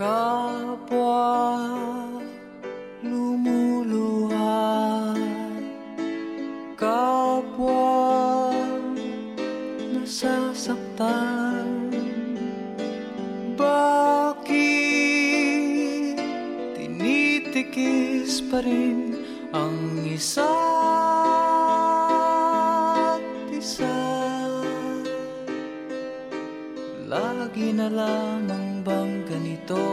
kapwa lumuluha kapwa nasasaktan. Bakit tinitikis pa rin ang isa? Lagi na lamang bang ganito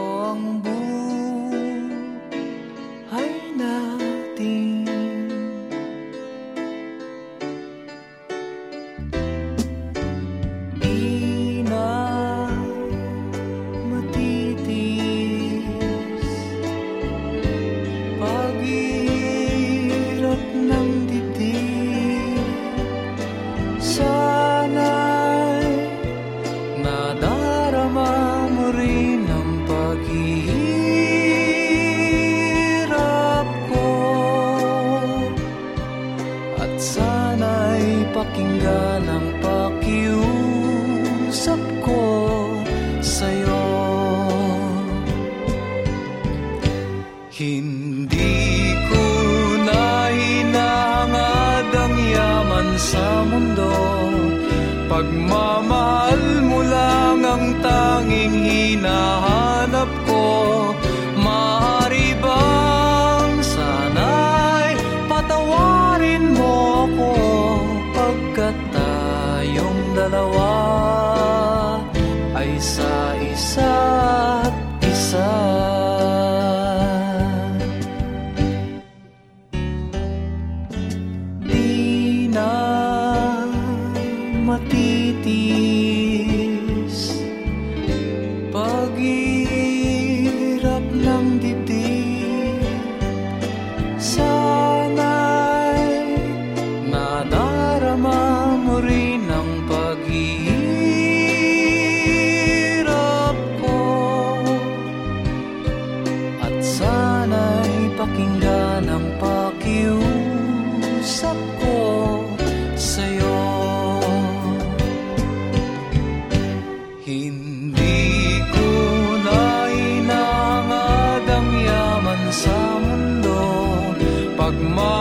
ang pakiusap ko sa'yo. Hindi ko na hinahangad ang yaman sa mundo. Pagmamahal mo lang ang tanging hinahanap ko. Maaari bang sana'y patawarin mo dalawa ay sa isa't isa. Di na matitis Hindi ko na inangad ang yaman sa mundo. Pagmamahal